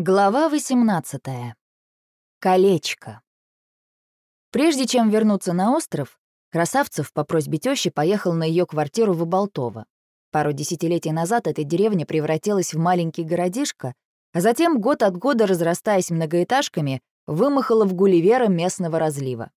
Глава 18. Колечко. Прежде чем вернуться на остров, Красавцев по просьбе тещи поехал на ее квартиру в Оболтово. Пару десятилетий назад эта деревня превратилась в маленький городишко, а затем, год от года разрастаясь многоэтажками, вымахала в Гулливера местного разлива.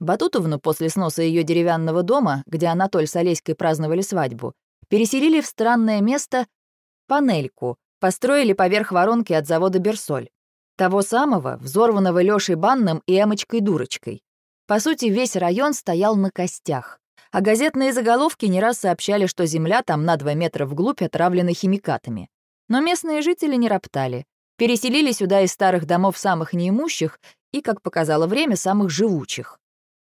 Батутовну после сноса ее деревянного дома, где Анатоль с Олеськой праздновали свадьбу, переселили в странное место — Панельку — построили поверх воронки от завода «Берсоль». Того самого, взорванного Лёшей Банным и Эмочкой-дурочкой. По сути, весь район стоял на костях. А газетные заголовки не раз сообщали, что земля там на 2 метра вглубь отравлена химикатами. Но местные жители не роптали. Переселили сюда из старых домов самых неимущих и, как показало время, самых живучих.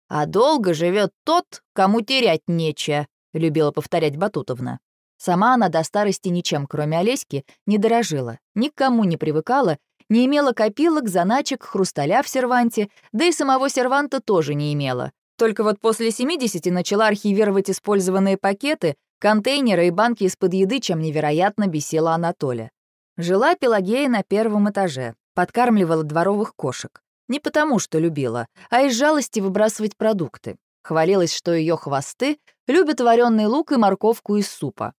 «А долго живет тот, кому терять нечего», — любила повторять Батутовна. Сама она до старости ничем, кроме Олеськи, не дорожила, никому не привыкала, не имела копилок, заначек, хрусталя в серванте, да и самого серванта тоже не имела. Только вот после 70 начала архивировать использованные пакеты, контейнеры и банки из-под еды, чем невероятно бесила Анатоля. Жила Пелагея на первом этаже, подкармливала дворовых кошек. Не потому, что любила, а из жалости выбрасывать продукты. Хвалилась, что ее хвосты любят вареный лук и морковку из супа.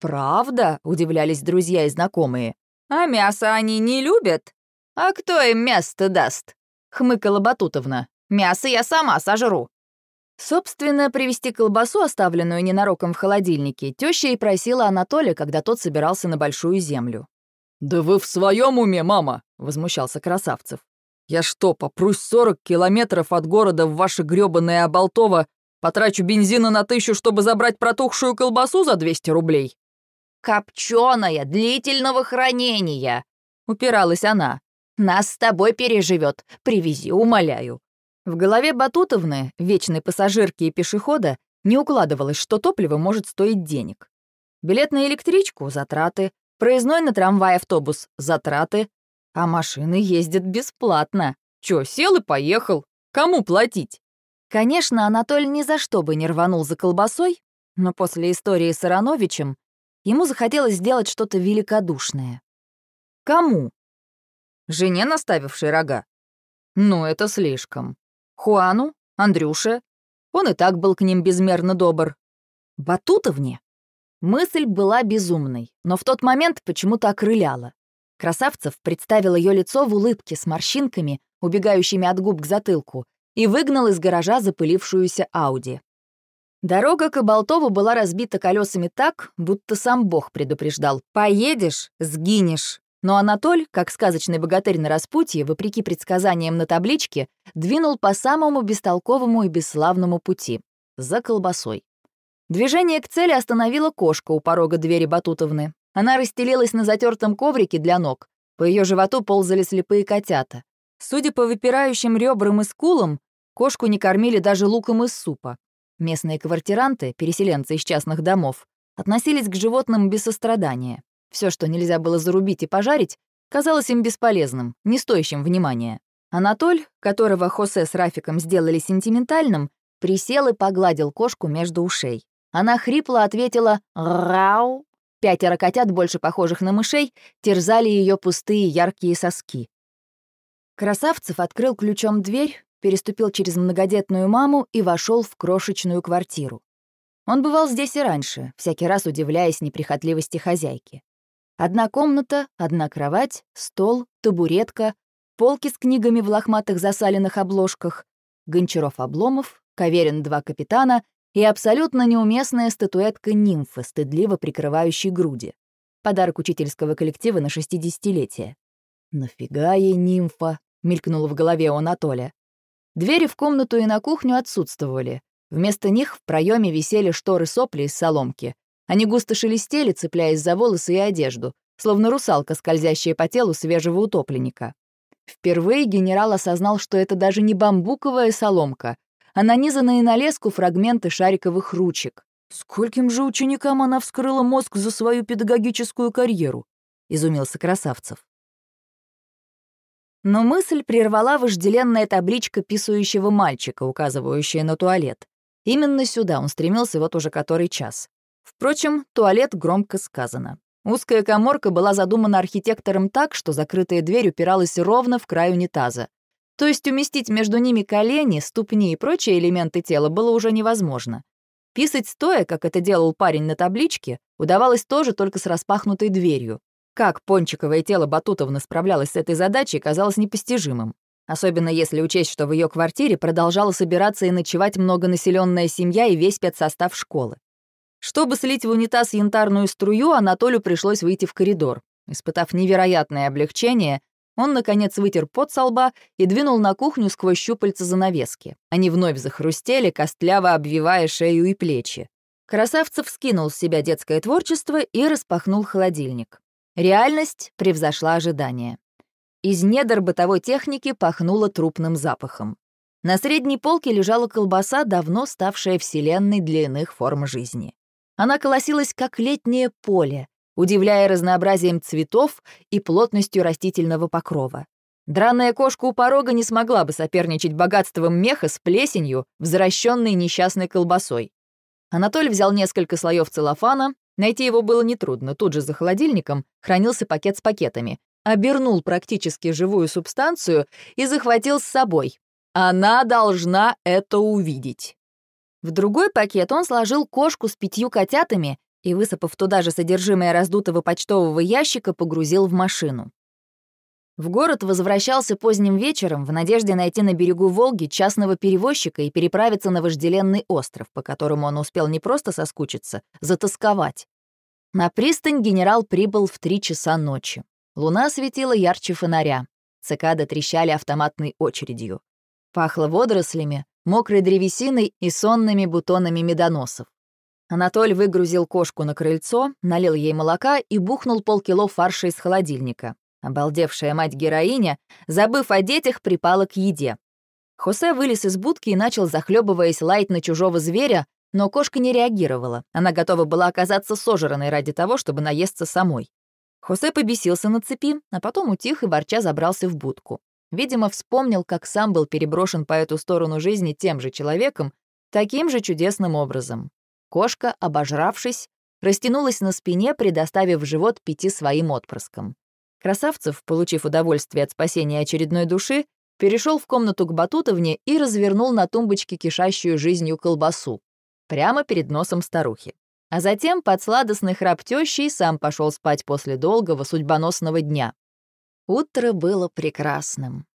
«Правда?» — удивлялись друзья и знакомые. «А мясо они не любят? А кто им мясо даст?» — хмыкала Батутовна. «Мясо я сама сожру». Собственно, привезти колбасу, оставленную ненароком в холодильнике, теща и просила Анатолия, когда тот собирался на большую землю. «Да вы в своем уме, мама!» — возмущался Красавцев. «Я что, попрусь 40 километров от города в ваше грёбаное Оболтово, потрачу бензина на тысячу, чтобы забрать протухшую колбасу за 200 рублей?» Копченая, длительного хранения», — упиралась она. «Нас с тобой переживет. Привези, умоляю». В голове Батутовны, вечной пассажирки и пешехода, не укладывалось, что топливо может стоить денег. Билет на электричку — затраты, проездной на трамвай-автобус — затраты, а машины ездят бесплатно. Чё, сел и поехал? Кому платить? Конечно, Анатоль ни за что бы не рванул за колбасой, но после истории с Ароновичем Ему захотелось сделать что-то великодушное. Кому? Жене, наставившей рога? Ну, это слишком. Хуану? Андрюше? Он и так был к ним безмерно добр. Батутовне? Мысль была безумной, но в тот момент почему-то окрыляла. Красавцев представил ее лицо в улыбке с морщинками, убегающими от губ к затылку, и выгнал из гаража запылившуюся Ауди. Дорога к Болтову была разбита колесами так, будто сам Бог предупреждал. «Поедешь — сгинешь». Но Анатоль, как сказочный богатырь на распутье, вопреки предсказаниям на табличке, двинул по самому бестолковому и бесславному пути — за колбасой. Движение к цели остановила кошка у порога двери Батутовны. Она расстелилась на затертом коврике для ног. По ее животу ползали слепые котята. Судя по выпирающим ребрам и скулам, кошку не кормили даже луком из супа. Местные квартиранты, переселенцы из частных домов, относились к животным без сострадания. Все, что нельзя было зарубить и пожарить, казалось им бесполезным, не стоящим внимания. Анатоль, которого Хосе с Рафиком сделали сентиментальным, присел и погладил кошку между ушей. Она хрипло ответила «Рау». Пятеро котят, больше похожих на мышей, терзали ее пустые яркие соски. Красавцев открыл ключом дверь, переступил через многодетную маму и вошел в крошечную квартиру. Он бывал здесь и раньше, всякий раз удивляясь неприхотливости хозяйки. Одна комната, одна кровать, стол, табуретка, полки с книгами в лохматых засаленных обложках, Гончаров-Обломов, Каверин два капитана и абсолютно неуместная статуэтка нимфы, стыдливо прикрывающей груди. Подарок учительского коллектива на 60-летие. «Нафига ей нимфа?» — мелькнула в голове у Анатолия. Двери в комнату и на кухню отсутствовали. Вместо них в проеме висели шторы сопли из соломки. Они густо шелестели, цепляясь за волосы и одежду, словно русалка, скользящая по телу свежего утопленника. Впервые генерал осознал, что это даже не бамбуковая соломка, а нанизанные на леску фрагменты шариковых ручек. «Скольким же ученикам она вскрыла мозг за свою педагогическую карьеру?» — изумился Красавцев. Но мысль прервала вожделенная табличка писающего мальчика, указывающая на туалет. Именно сюда он стремился вот уже который час. Впрочем, туалет громко сказано. Узкая коморка была задумана архитектором так, что закрытая дверь упиралась ровно в край унитаза. То есть уместить между ними колени, ступни и прочие элементы тела было уже невозможно. Писать стоя, как это делал парень на табличке, удавалось тоже только с распахнутой дверью. Как пончиковое тело Батутовны справлялось с этой задачей, казалось непостижимым. Особенно если учесть, что в ее квартире продолжала собираться и ночевать многонаселенная семья и весь спецсостав школы. Чтобы слить в унитаз янтарную струю, Анатолию пришлось выйти в коридор. Испытав невероятное облегчение, он, наконец, вытер пот со лба и двинул на кухню сквозь щупальца занавески. Они вновь захрустели, костляво обвивая шею и плечи. Красавцев скинул с себя детское творчество и распахнул холодильник. Реальность превзошла ожидания. Из недр бытовой техники пахнуло трупным запахом. На средней полке лежала колбаса, давно ставшая вселенной для иных форм жизни. Она колосилась, как летнее поле, удивляя разнообразием цветов и плотностью растительного покрова. Драная кошка у порога не смогла бы соперничать богатством меха с плесенью, взращенной несчастной колбасой. Анатоль взял несколько слоев целлофана, найти его было нетрудно, тут же за холодильником хранился пакет с пакетами, обернул практически живую субстанцию и захватил с собой. Она должна это увидеть. В другой пакет он сложил кошку с пятью котятами и, высыпав туда же содержимое раздутого почтового ящика, погрузил в машину. В город возвращался поздним вечером в надежде найти на берегу Волги частного перевозчика и переправиться на вожделенный остров, по которому он успел не просто соскучиться, затасковать. На пристань генерал прибыл в три часа ночи. Луна светила ярче фонаря. Цикады трещали автоматной очередью. Пахло водорослями, мокрой древесиной и сонными бутонами медоносов. Анатоль выгрузил кошку на крыльцо, налил ей молока и бухнул полкило фарша из холодильника. Обалдевшая мать-героиня, забыв о детях, припала к еде. Хосе вылез из будки и начал, захлебываясь, лаять на чужого зверя, но кошка не реагировала. Она готова была оказаться сожранной ради того, чтобы наесться самой. Хосе побесился на цепи, а потом утих и ворча забрался в будку. Видимо, вспомнил, как сам был переброшен по эту сторону жизни тем же человеком, таким же чудесным образом. Кошка, обожравшись, растянулась на спине, предоставив живот пяти своим отпрыскам. Красавцев, получив удовольствие от спасения очередной души, перешел в комнату к Батутовне и развернул на тумбочке кишащую жизнью колбасу. Прямо перед носом старухи. А затем под сладостный храп тещи сам пошел спать после долгого судьбоносного дня. Утро было прекрасным.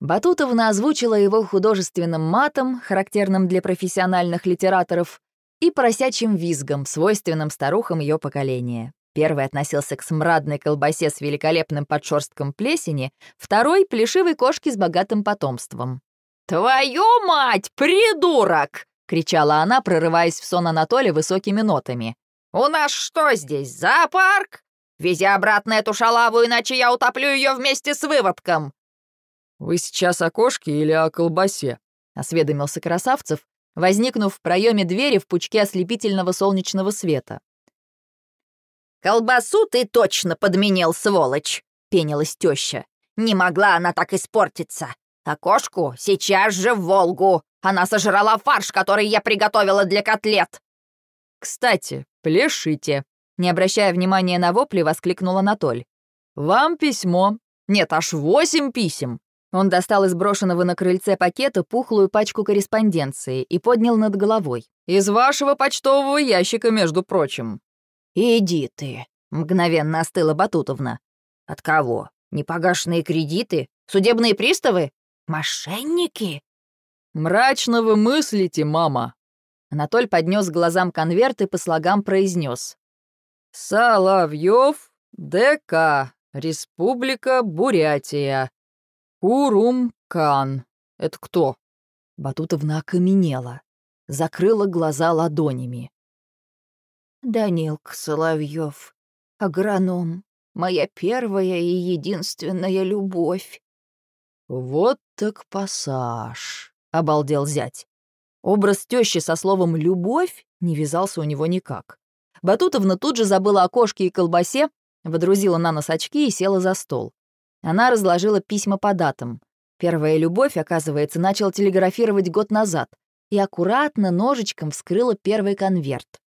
Батутовна озвучила его художественным матом, характерным для профессиональных литераторов, и поросячьим визгом, свойственным старухам ее поколения. Первый относился к смрадной колбасе с великолепным подшерстком плесени, второй — плешивой кошке с богатым потомством. «Твою мать, придурок!» — кричала она, прорываясь в сон Анатолия высокими нотами. «У нас что здесь, зоопарк? Вези обратно эту шалаву, иначе я утоплю ее вместе с выводком!» «Вы сейчас о кошке или о колбасе?» — осведомился Красавцев, возникнув в проеме двери в пучке ослепительного солнечного света. «Колбасу ты точно подменил, сволочь!» — пенилась теща. «Не могла она так испортиться. А кошку сейчас же в Волгу. Она сожрала фарш, который я приготовила для котлет». «Кстати, пляшите!» Не обращая внимания на вопли, воскликнул Анатоль. «Вам письмо. Нет, аж восемь писем. Он достал из брошенного на крыльце пакета пухлую пачку корреспонденции и поднял над головой. «Из вашего почтового ящика, между прочим». «Иди ты», — мгновенно остыла Батутовна. «От кого? Непогашенные кредиты? Судебные приставы? Мошенники?» «Мрачно вы мыслите, мама». Анатоль поднес глазам конверт и по слогам произнес: «Соловьев, ДК, Республика Бурятия, «Урум-кан. Это кто?» Батутовна окаменела, закрыла глаза ладонями. «Данилка Соловьев, агроном, моя первая и единственная любовь». «Вот так пассаж», — обалдел зять. Образ тещи со словом «любовь» не вязался у него никак. Батутовна тут же забыла о кошке и колбасе, водрузила на нос очки и села за стол. Она разложила письма по датам. Первая любовь, оказывается, начал телеграфировать год назад и аккуратно ножичком вскрыла первый конверт.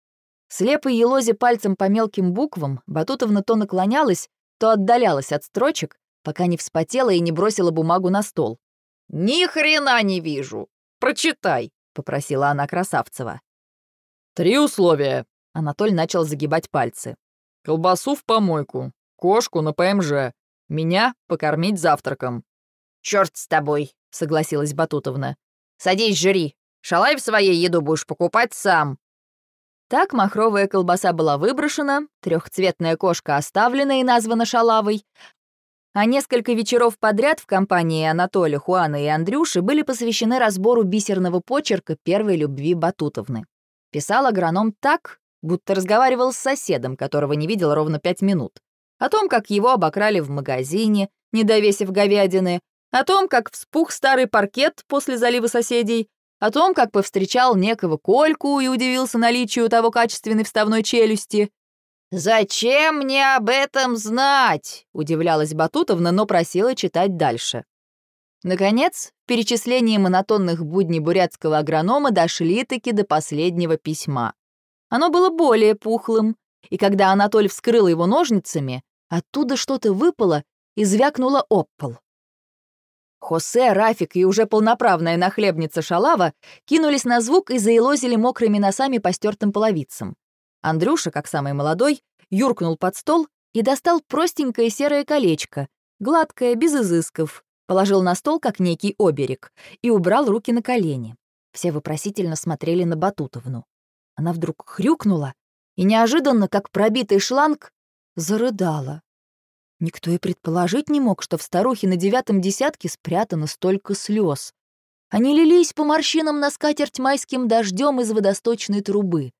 Слепо елозе пальцем по мелким буквам, Батутовна то наклонялась, то отдалялась от строчек, пока не вспотела и не бросила бумагу на стол. «Ни хрена не вижу! Прочитай!» — попросила она Красавцева. «Три условия!» — Анатоль начал загибать пальцы. «Колбасу в помойку, кошку на ПМЖ, меня покормить завтраком». «Чёрт с тобой!» — согласилась Батутовна. «Садись, жри. Шалай в своей еду будешь покупать сам». Так махровая колбаса была выброшена, трехцветная кошка оставлена и названа шалавой, а несколько вечеров подряд в компании Анатолия, Хуана и Андрюши были посвящены разбору бисерного почерка первой любви Батутовны. Писал агроном так, будто разговаривал с соседом, которого не видел ровно пять минут. О том, как его обокрали в магазине, не довесив говядины, о том, как вспух старый паркет после залива соседей, о том, как повстречал некого Кольку и удивился наличию того качественной вставной челюсти, «Зачем мне об этом знать?» — удивлялась Батутовна, но просила читать дальше. Наконец, перечисление монотонных будней бурятского агронома дошли-таки до последнего письма. Оно было более пухлым, и когда Анатоль вскрыл его ножницами, оттуда что-то выпало и звякнуло об пол. Хосе, Рафик и уже полноправная нахлебница Шалава кинулись на звук и заилозили мокрыми носами по стертым половицам. Андрюша, как самый молодой, юркнул под стол и достал простенькое серое колечко, гладкое, без изысков, положил на стол, как некий оберег, и убрал руки на колени. Все вопросительно смотрели на Батутовну. Она вдруг хрюкнула и неожиданно, как пробитый шланг, зарыдала. Никто и предположить не мог, что в старухе на девятом десятке спрятано столько слез. Они лились по морщинам на скатерть майским дождем из водосточной трубы.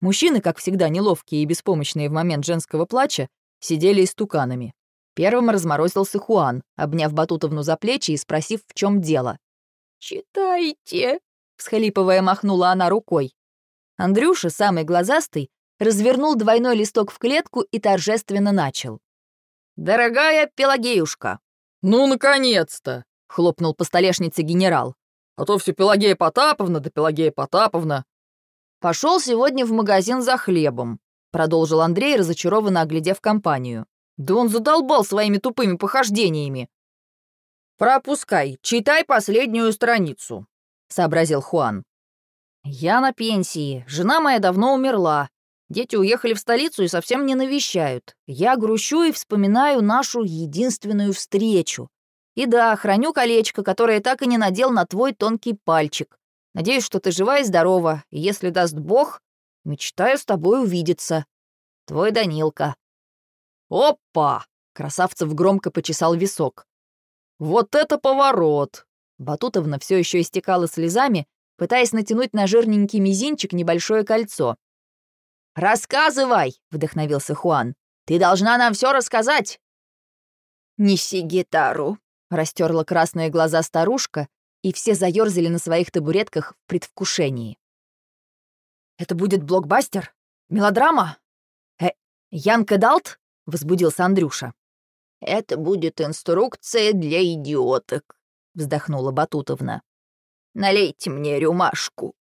Мужчины, как всегда неловкие и беспомощные в момент женского плача, сидели истуканами. Первым разморозился Хуан, обняв Батутовну за плечи и спросив, в чем дело. «Читайте», — всхлипывая махнула она рукой. Андрюша, самый глазастый, развернул двойной листок в клетку и торжественно начал. «Дорогая Пелагеюшка!» «Ну, наконец-то!» — хлопнул по столешнице генерал. «А то все Пелагея Потаповна да Пелагея Потаповна. «Пошел сегодня в магазин за хлебом», — продолжил Андрей, разочарованно оглядев компанию. «Да он задолбал своими тупыми похождениями». «Пропускай, читай последнюю страницу», — сообразил Хуан. «Я на пенсии. Жена моя давно умерла. Дети уехали в столицу и совсем не навещают. Я грущу и вспоминаю нашу единственную встречу. И да, храню колечко, которое так и не надел на твой тонкий пальчик. Надеюсь, что ты жива и здорова, и если даст Бог, мечтаю с тобой увидеться. Твой Данилка». «Опа!» — Красавцев громко почесал висок. «Вот это поворот!» Батутовна все еще истекала слезами, пытаясь натянуть на жирненький мизинчик небольшое кольцо. «Рассказывай!» — вдохновился Хуан. «Ты должна нам все рассказать!» «Неси гитару!» — растерла красные глаза старушка, и все заёрзали на своих табуретках в предвкушении. «Это будет блокбастер? Мелодрама? Э, Янка Далт?» — возбудился Андрюша. «Это будет инструкция для идиоток», — вздохнула Батутовна. «Налейте мне рюмашку».